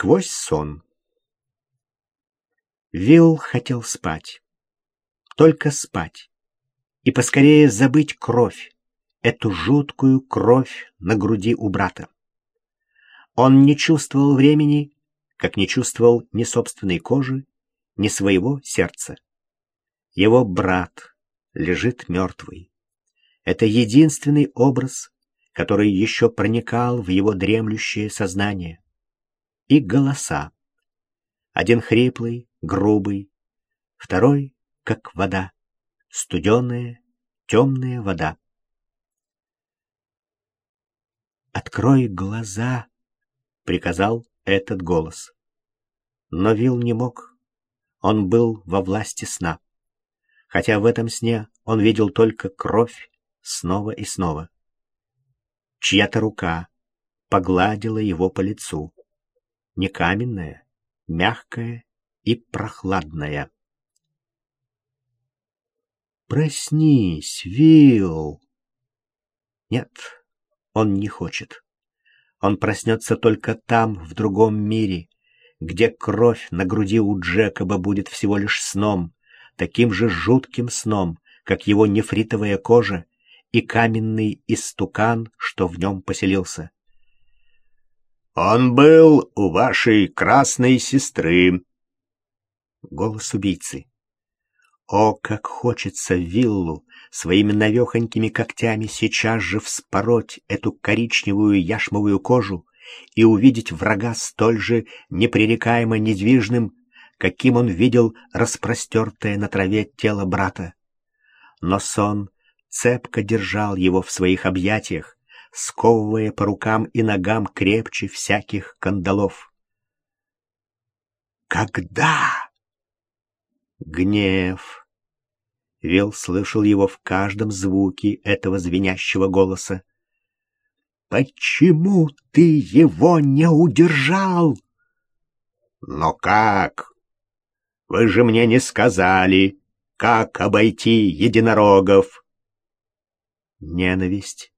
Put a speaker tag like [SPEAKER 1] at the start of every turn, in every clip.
[SPEAKER 1] Сквозь сон. Вилл хотел спать. Только спать. И поскорее забыть кровь, эту жуткую кровь на груди у брата. Он не чувствовал времени, как не чувствовал ни собственной кожи, ни своего сердца. Его брат лежит мертвый. Это единственный образ, который еще проникал в его дремлющее сознание. И голоса. Один хриплый, грубый, второй, как вода, студеная, темная вода. «Открой глаза!» — приказал этот голос. Но Вил не мог. Он был во власти сна. Хотя в этом сне он видел только кровь снова и снова. Чья-то рука погладила его по лицу. Не каменная, мягкая и прохладная. «Проснись, Вилл!» Нет, он не хочет. Он проснется только там, в другом мире, где кровь на груди у Джекоба будет всего лишь сном, таким же жутким сном, как его нефритовая кожа и каменный истукан, что в нем поселился.
[SPEAKER 2] «Он был у вашей красной сестры»,
[SPEAKER 1] Голос убийцы. О, как хочется виллу своими навехонькими когтями сейчас же вспороть эту коричневую яшмовую кожу и увидеть врага столь же непререкаемо недвижным, каким он видел распростертое на траве тело брата. Но сон цепко держал его в своих объятиях, сковывая по рукам и ногам крепче всяких кандалов. «Когда?» Гнев. Вел слышал его в каждом звуке этого звенящего голоса. «Почему ты его не удержал?»
[SPEAKER 2] «Но как? Вы же мне не сказали, как обойти единорогов!»
[SPEAKER 1] Ненависть,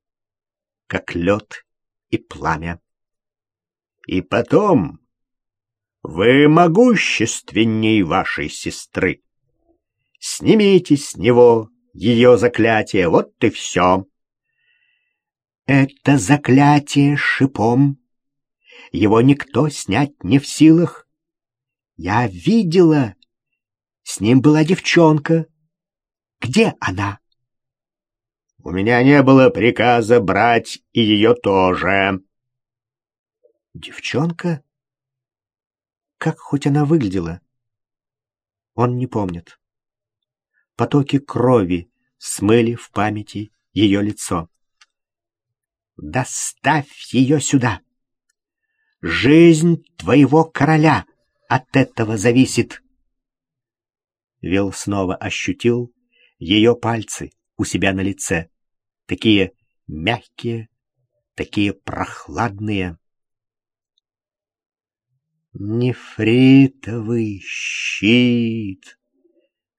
[SPEAKER 1] как лед и пламя.
[SPEAKER 2] «И потом вы могущественней вашей сестры. Снимите с него ее заклятие, вот и все.
[SPEAKER 1] Это заклятие шипом. Его никто снять не в силах. Я видела. С ним была девчонка. Где она?
[SPEAKER 2] У меня не было приказа брать и ее тоже.
[SPEAKER 1] Девчонка? Как хоть она выглядела? Он не помнит. Потоки крови смыли в памяти ее лицо. «Доставь ее сюда! Жизнь твоего короля от этого зависит!» Вил снова ощутил ее пальцы у себя на лице, такие мягкие, такие прохладные. Нефритовый щит.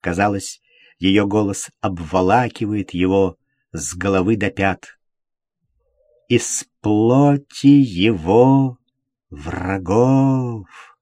[SPEAKER 1] Казалось, ее голос обволакивает его с головы до пят. Из плоти его врагов.